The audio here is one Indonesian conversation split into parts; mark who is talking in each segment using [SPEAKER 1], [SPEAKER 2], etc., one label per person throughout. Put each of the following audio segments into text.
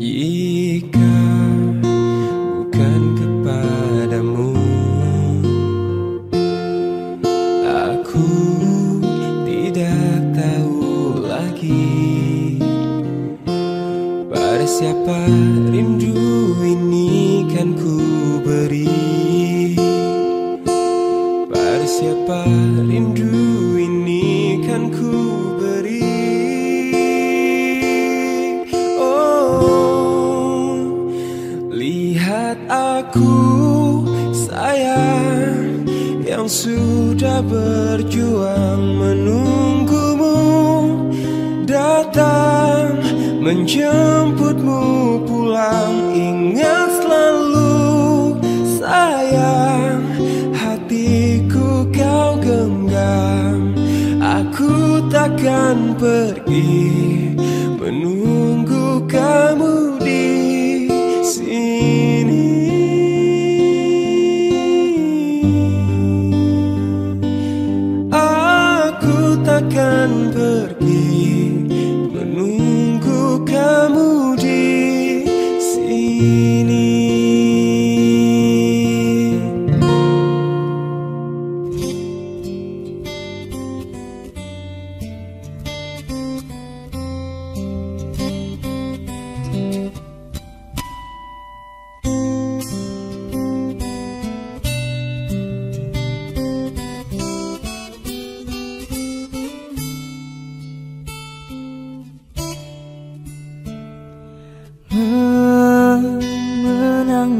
[SPEAKER 1] Jika bukan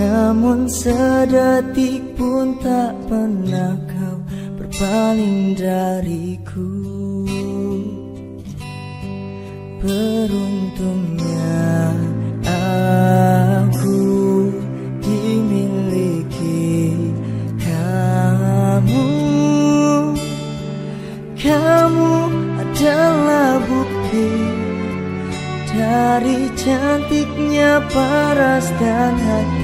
[SPEAKER 2] Namun sedetik pun tak pernah kau berpaling dariku. Beruntungnya aku dimiliki kamu. Kamu adalah bukti dari cantiknya paras dan hati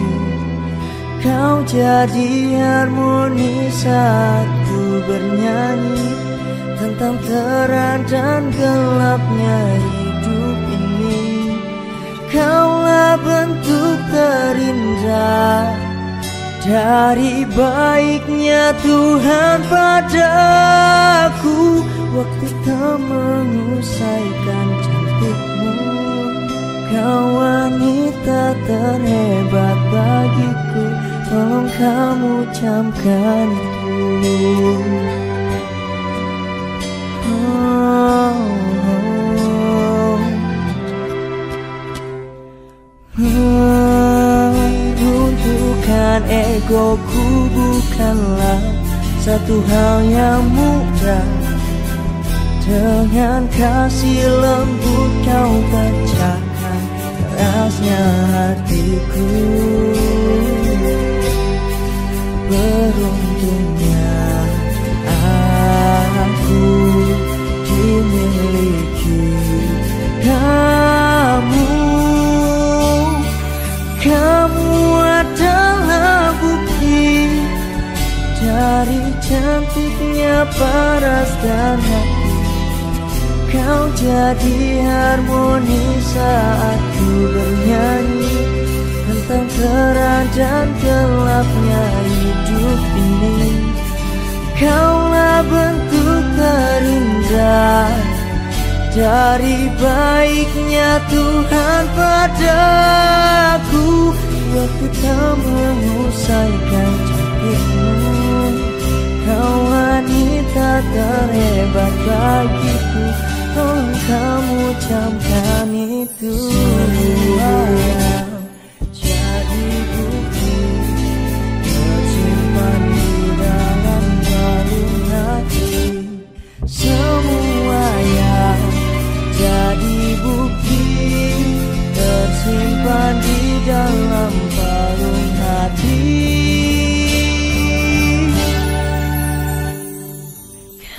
[SPEAKER 2] Kau jadi harmoni saat ku bernyanyi Tentang terang dan gelapnya hidup ini. Kaulah bentuk terindah dari baiknya Tuhan padaku. Waktu tak mengusaikan cantikmu Kau wanita terhebat bagiku Tolong kamu camkan itu oh, oh. Meruntuhkan egoku bukanlah satu hal yang mudah Dengan kasih lembut kau pecahkan kerasnya hatiku Beruntungnya aku dimiliki kamu. Kamu adalah bukti Dari cantiknya paras dan hati. Kau jadi harmoni saat ku bernyanyi Tentang terang dan gelapnya hidup ini. Kaulah bentuk terindah dari baiknya Tuhan padaku. Waktu tak mengusaikan cantikmu Kau wanita terhebat bagiku. Tolong kamu camkan itu. Semua dalam palung hati.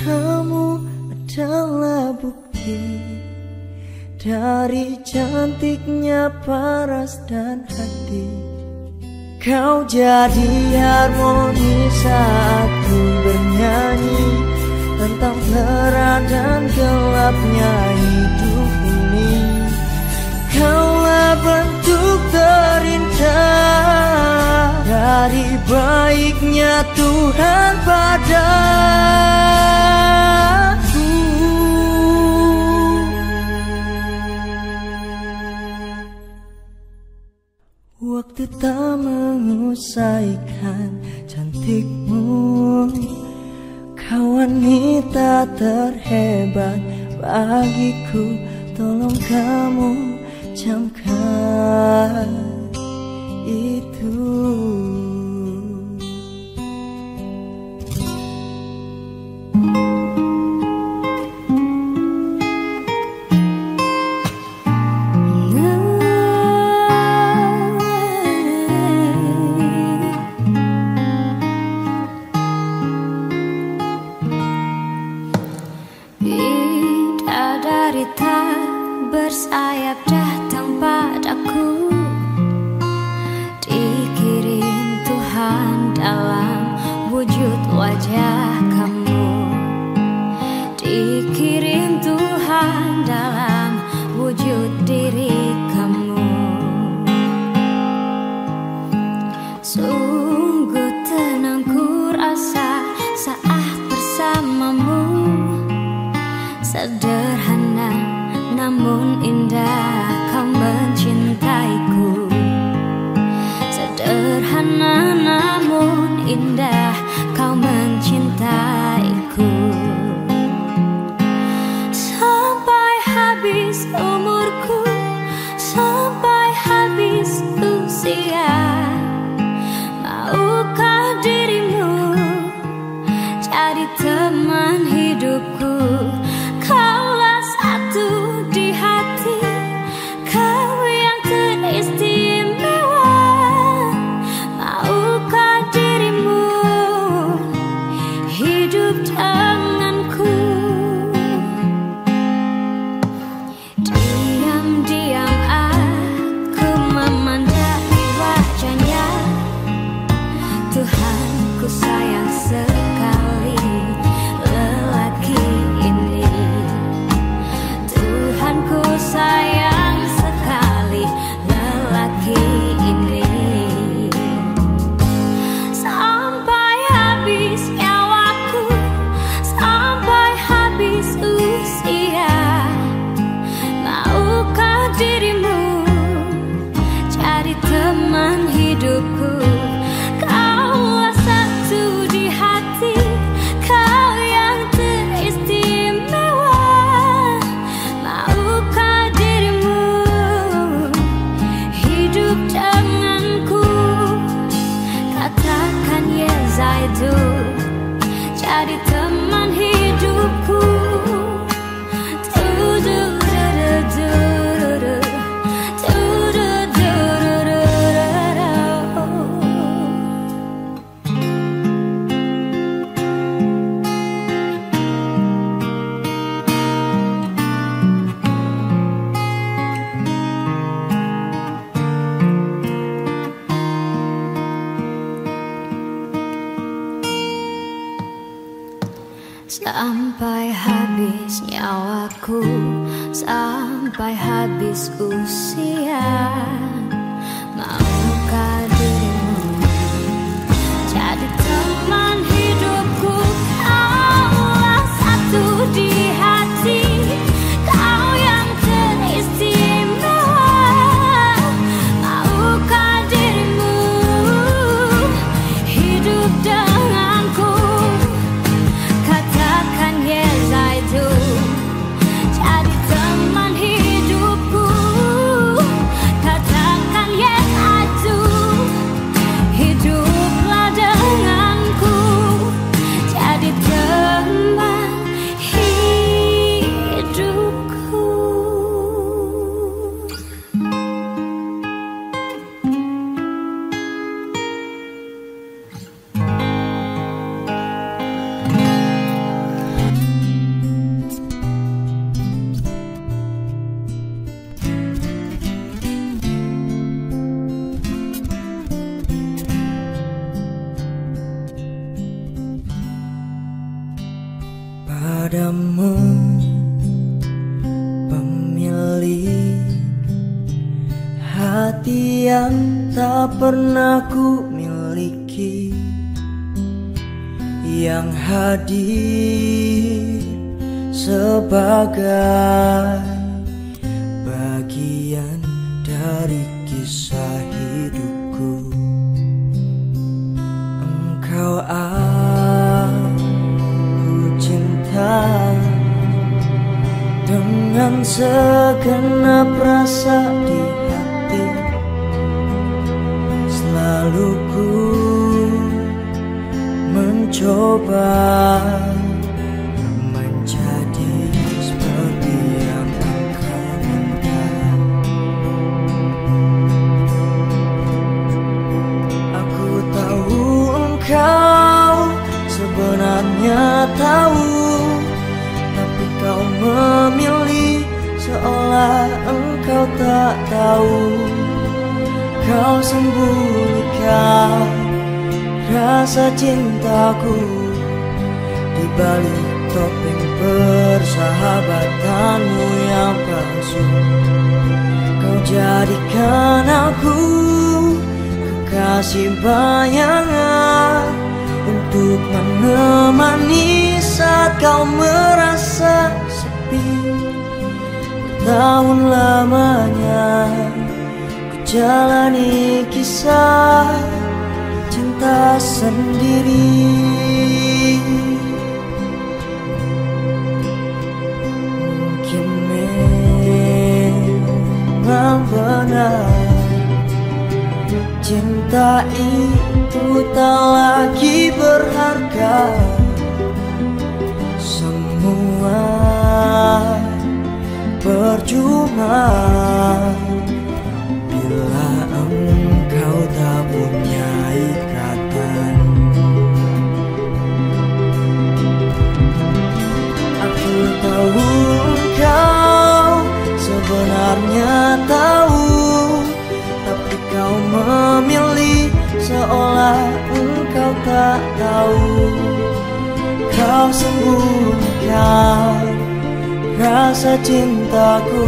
[SPEAKER 2] Kamu adalah bukti dari cantiknya paras dan hati. Kau jadi harmoni saat ku bernyanyi tentang terang dan gelapnya hidup ini. Kaulah bentuk terindah dari baiknya Tuhan padaku Waktu tak mengusaikan cantikmu Kau wanita terhebat bagiku. Tolong kamu camkan itu
[SPEAKER 3] namun indah kau mencintaiku. Sederhana namun indah yang
[SPEAKER 2] tak pernah ku miliki. Yang hadir sebagai bagian dari kisah hidupku. Engkau aku cinta Dengan segenap rasa di Selalu ku mencoba Menjadi seperti yang engkau minta Aku tahu engkau sebenarnya tahu Tapi kau memilih seolah engkau tak tahu Kau sembunyikan rasa cintaku Di balik topeng persahabatanmu yang palsu. Kau jadikan aku kekasih bayangan Untuk menemani saat kau merasa sepi. Tahun lamanya jalani kisah cinta sendiri. Mungkin memang benar Cinta itu tak lagi berharga. Semua percuma tahu Kau sembunyikan rasa cintaku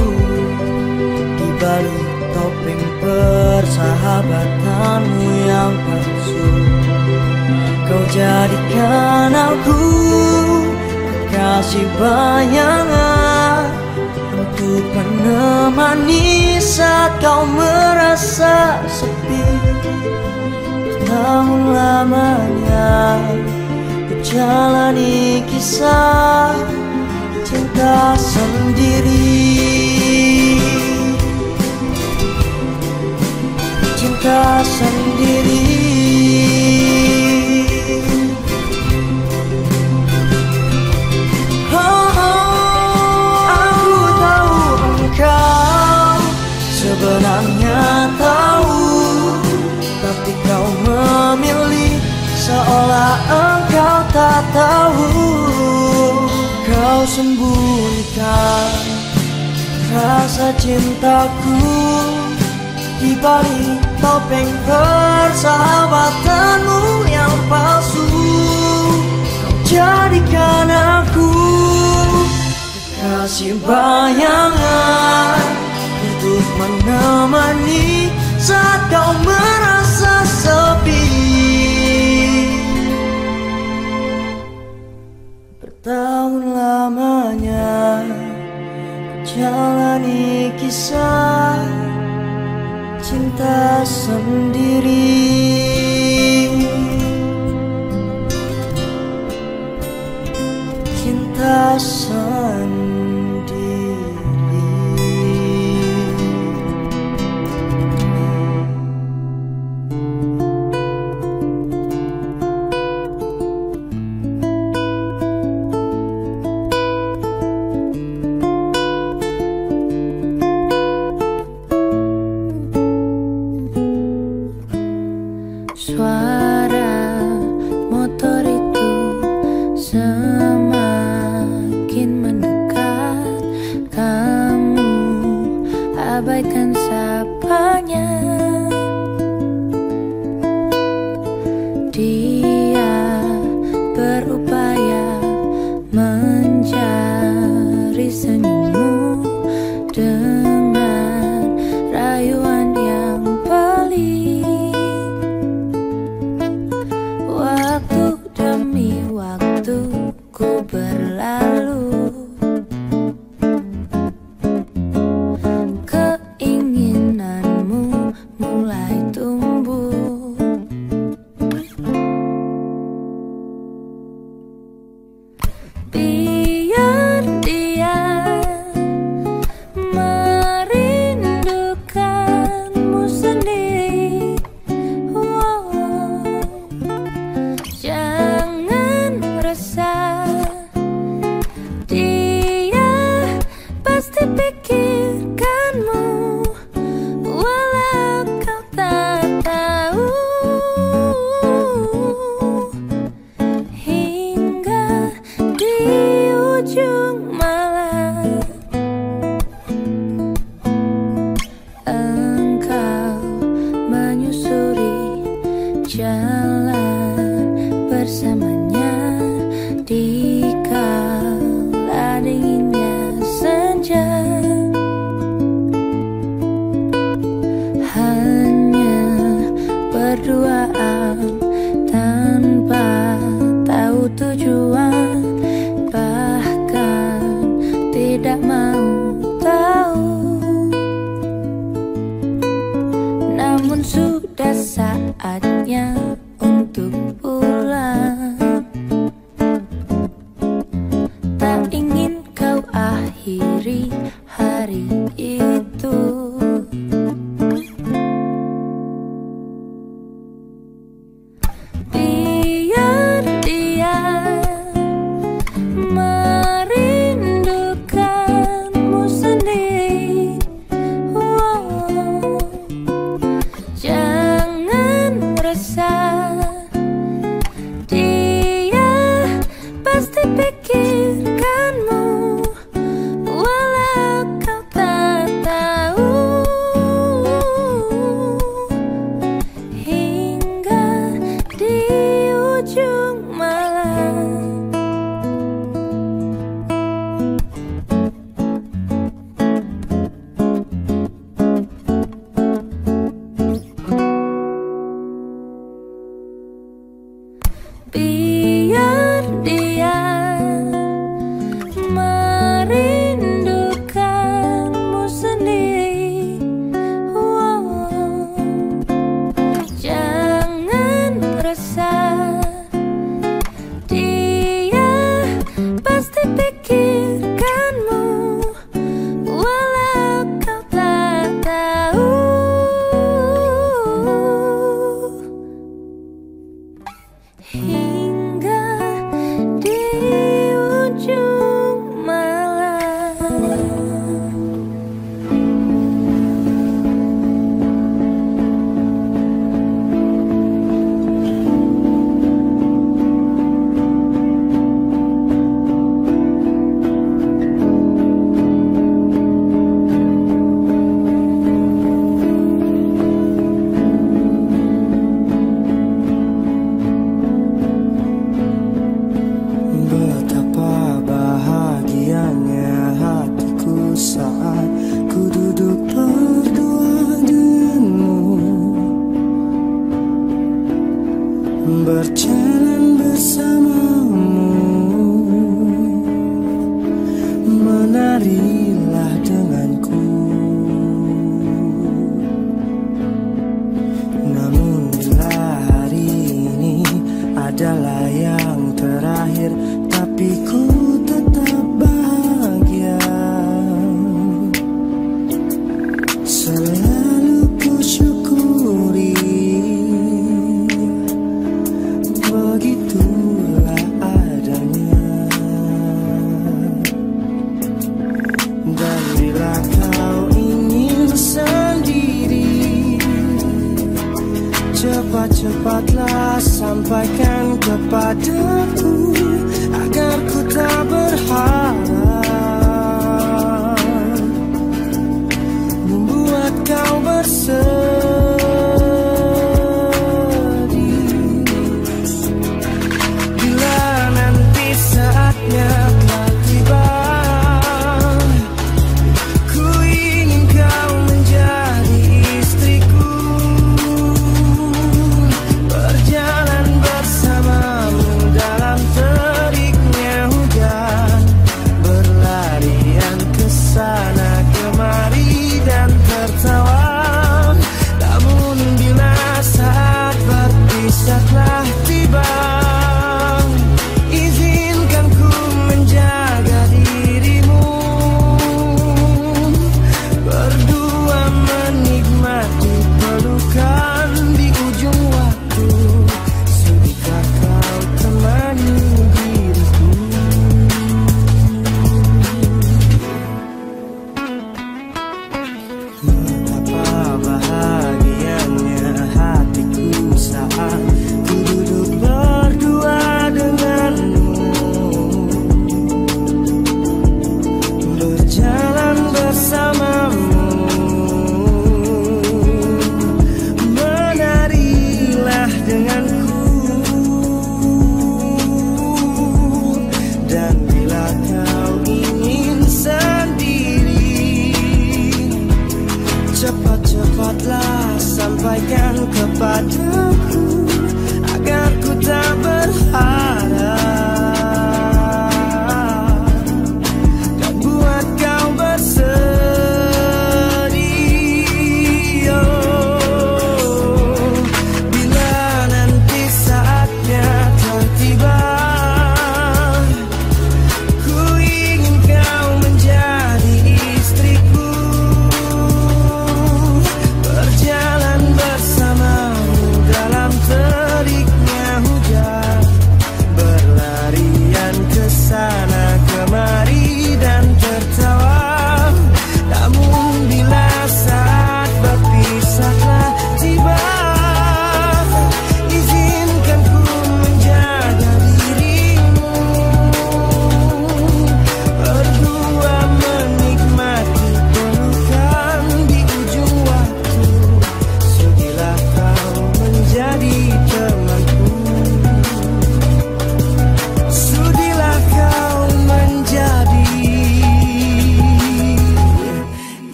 [SPEAKER 2] Di balik topeng persahabatanmu yang palsu. Kau jadikan aku kekasih bayangan Untuk menemani saat kau merasa sepi Tahun lamanya ku jalani kisah cinta sendiri. Cinta sendiri memilih seolah engkau tak tahu. Kau sembunyikan rasa cintaku di balik topeng persahabatanmu yang palsu. Kau jadikan aku
[SPEAKER 4] kasih bayangan Untuk menemani saat kau merasa sepi Bertahun lamanya Jalani kisah cinta sendiri. Cinta sendiri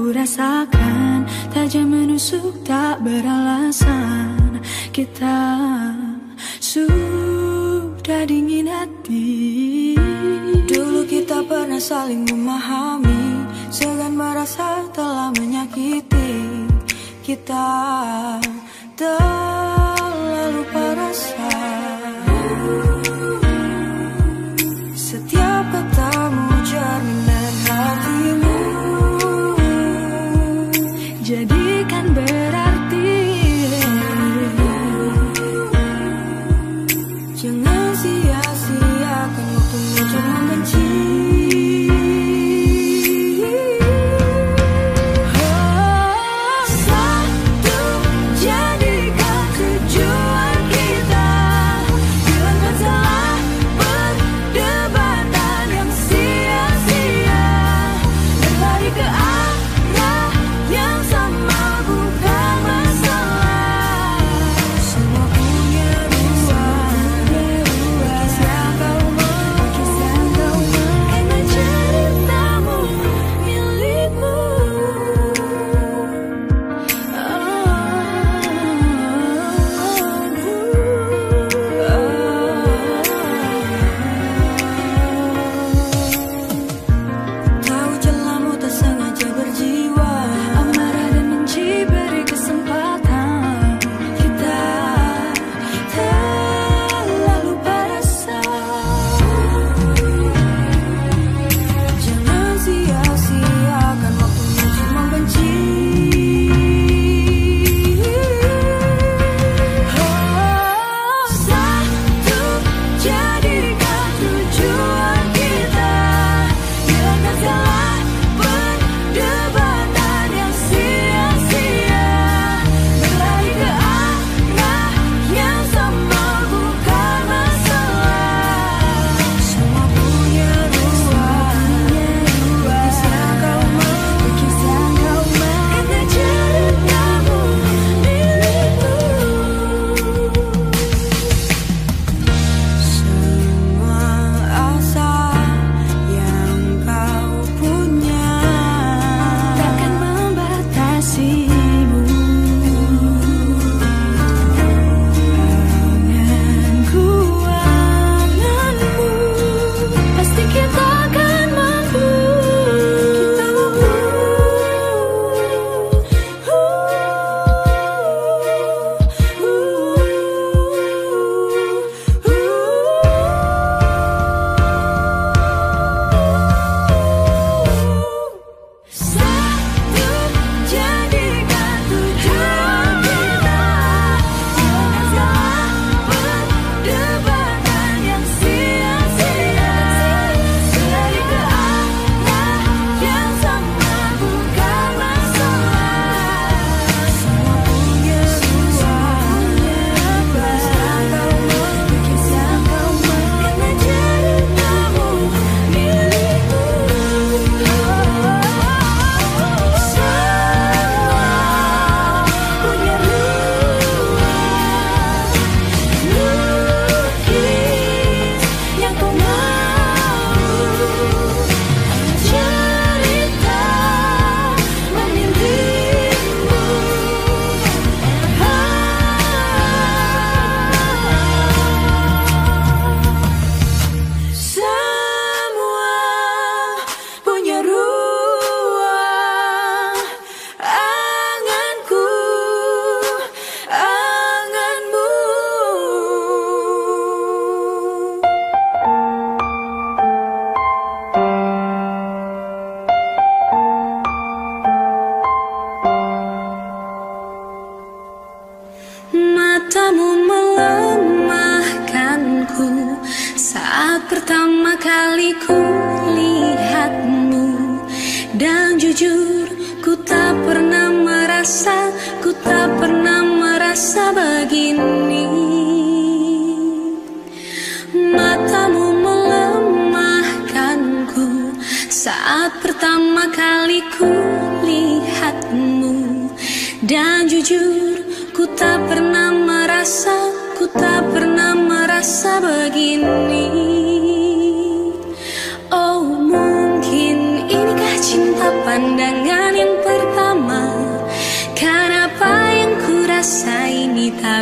[SPEAKER 5] ku
[SPEAKER 3] rasakan Tajam menusuk tak beralasan. Kita sudah dingin hati.
[SPEAKER 4] Dulu kita pernah saling memahami Segan merasa telah menyakiti. Kita terlalu
[SPEAKER 6] parah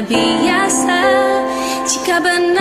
[SPEAKER 6] biasa. Jika benar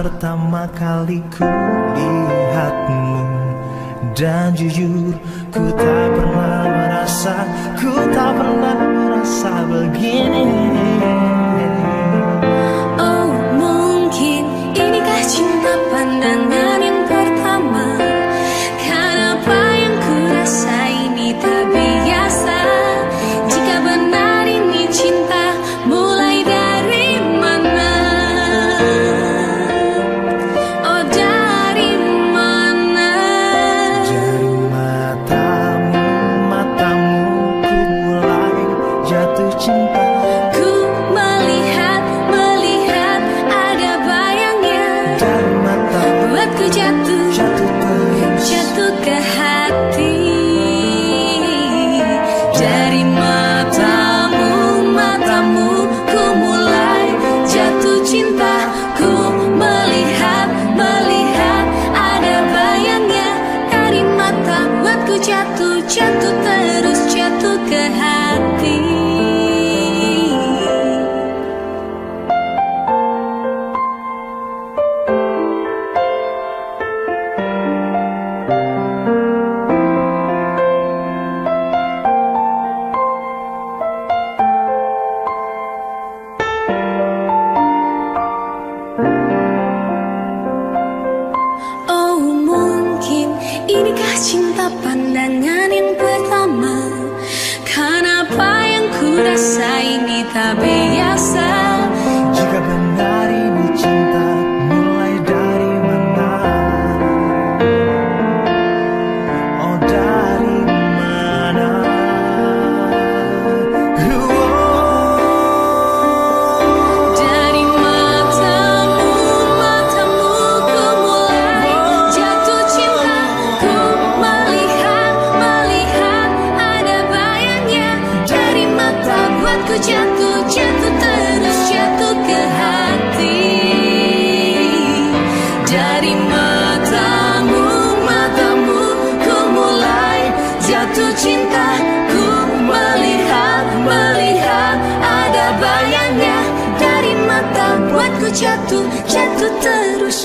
[SPEAKER 4] pertama kali ku lihatmu. Dan jujur ku tak pernah merasa Ku tak pernah merasa begini.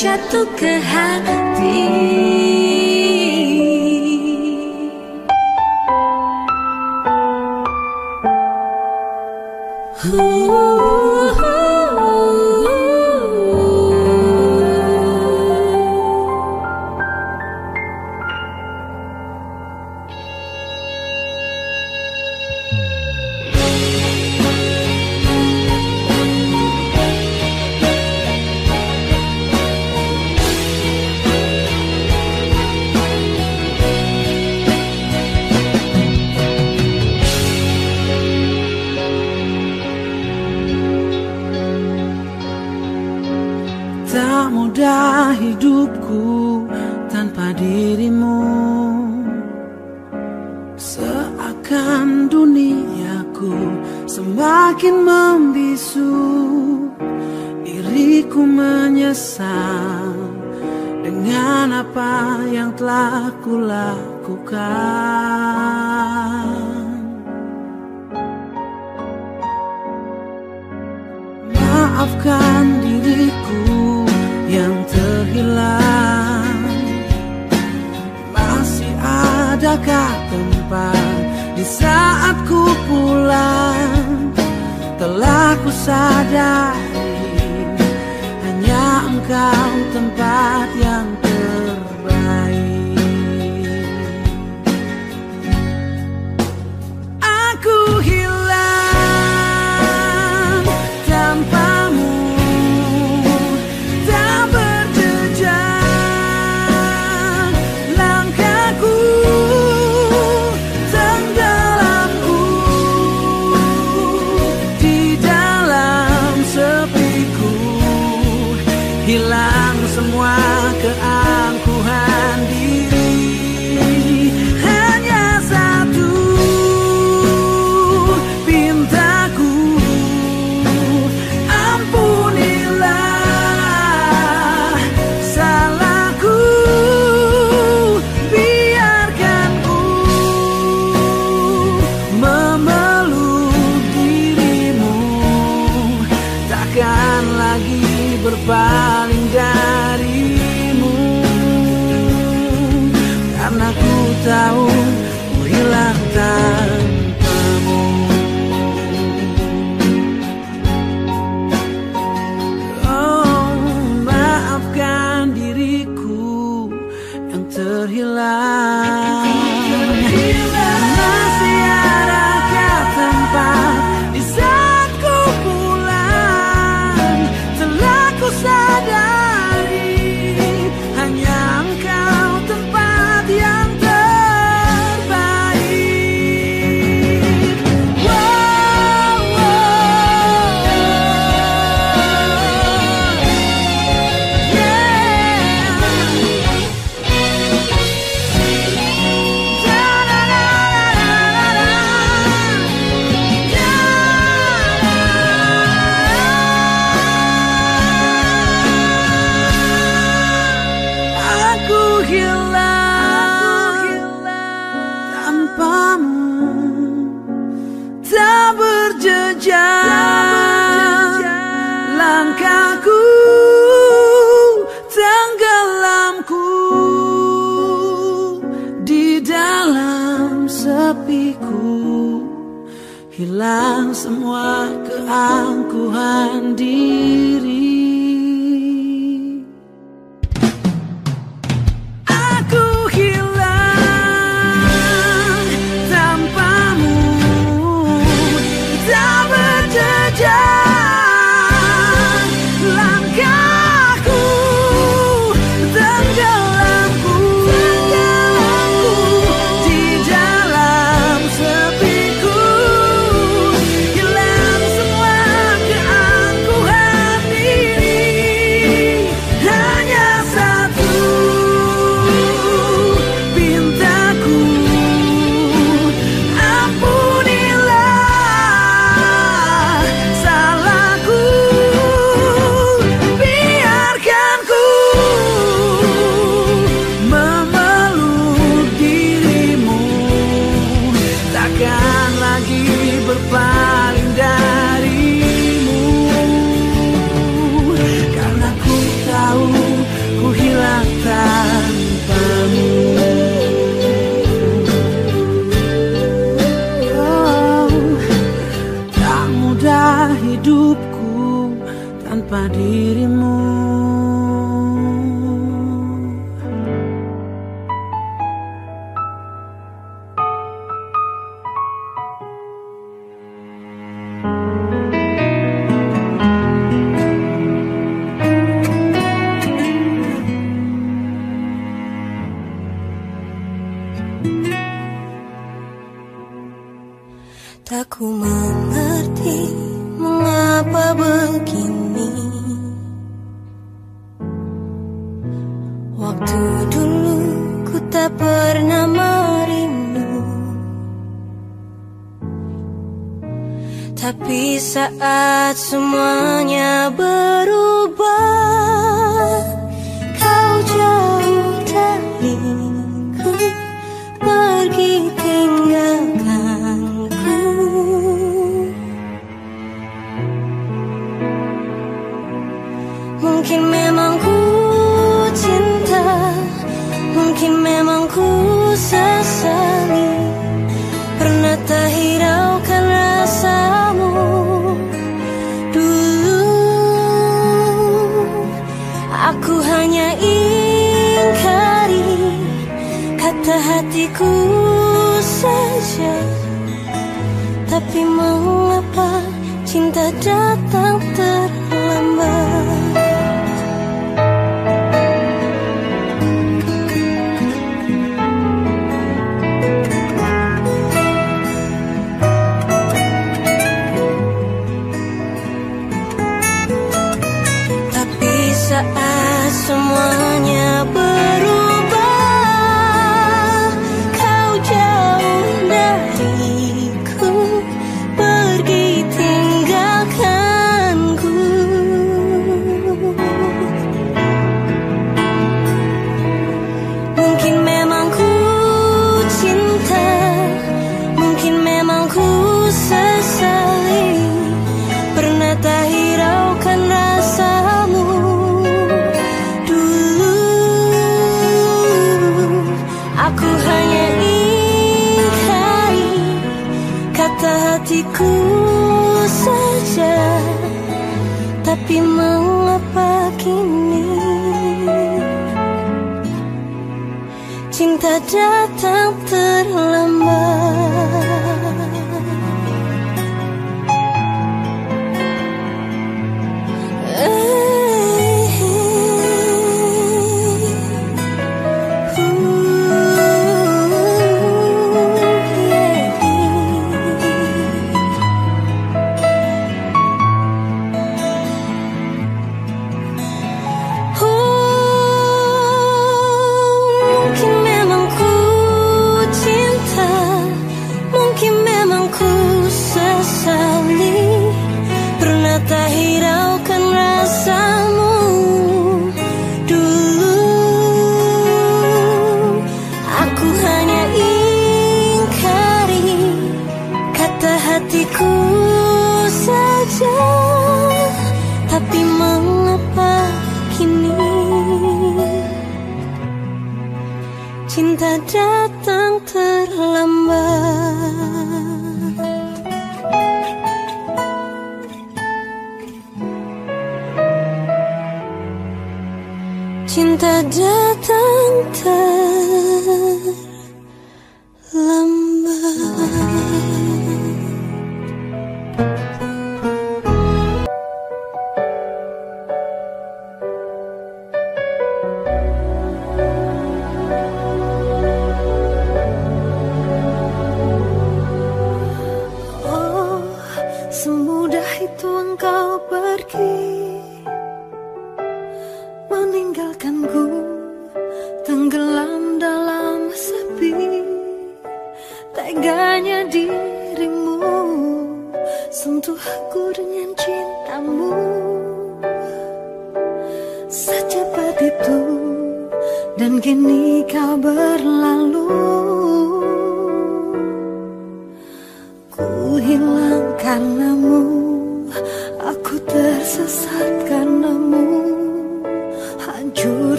[SPEAKER 4] jatuh
[SPEAKER 6] ke hati.
[SPEAKER 7] Hidupku tanpa dirimu
[SPEAKER 4] hatiku saja Tapi mengapa kini? Cinta datang terlambat. Cinta datang terlambat.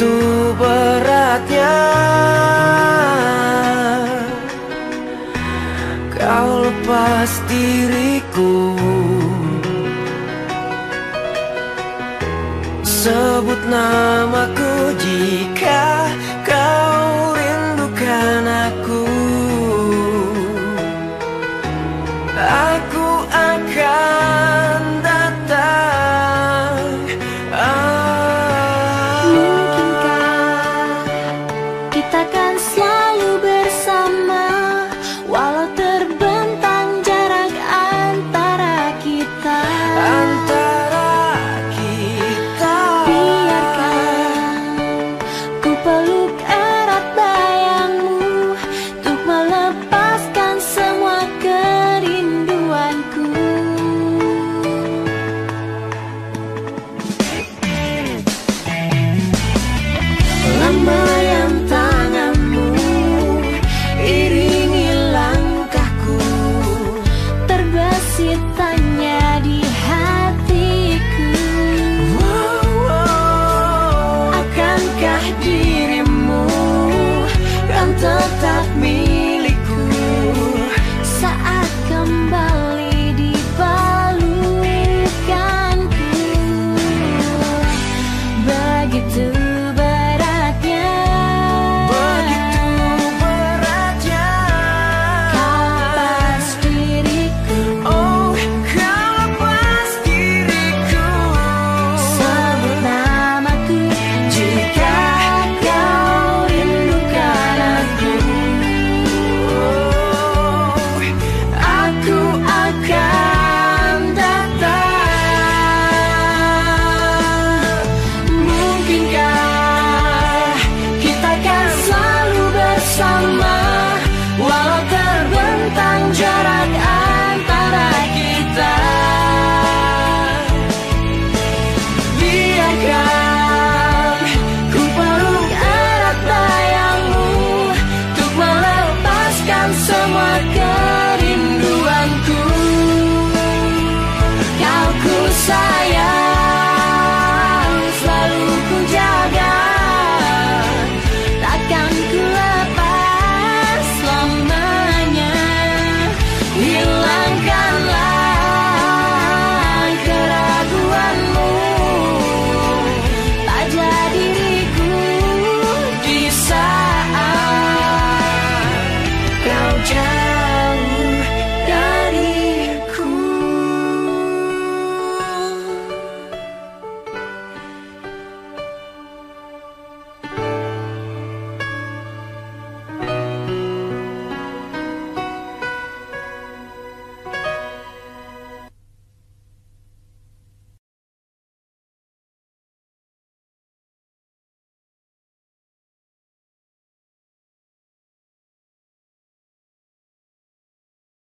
[SPEAKER 1] Begitu beratnya. Kau lepas diriku. Sebut namaku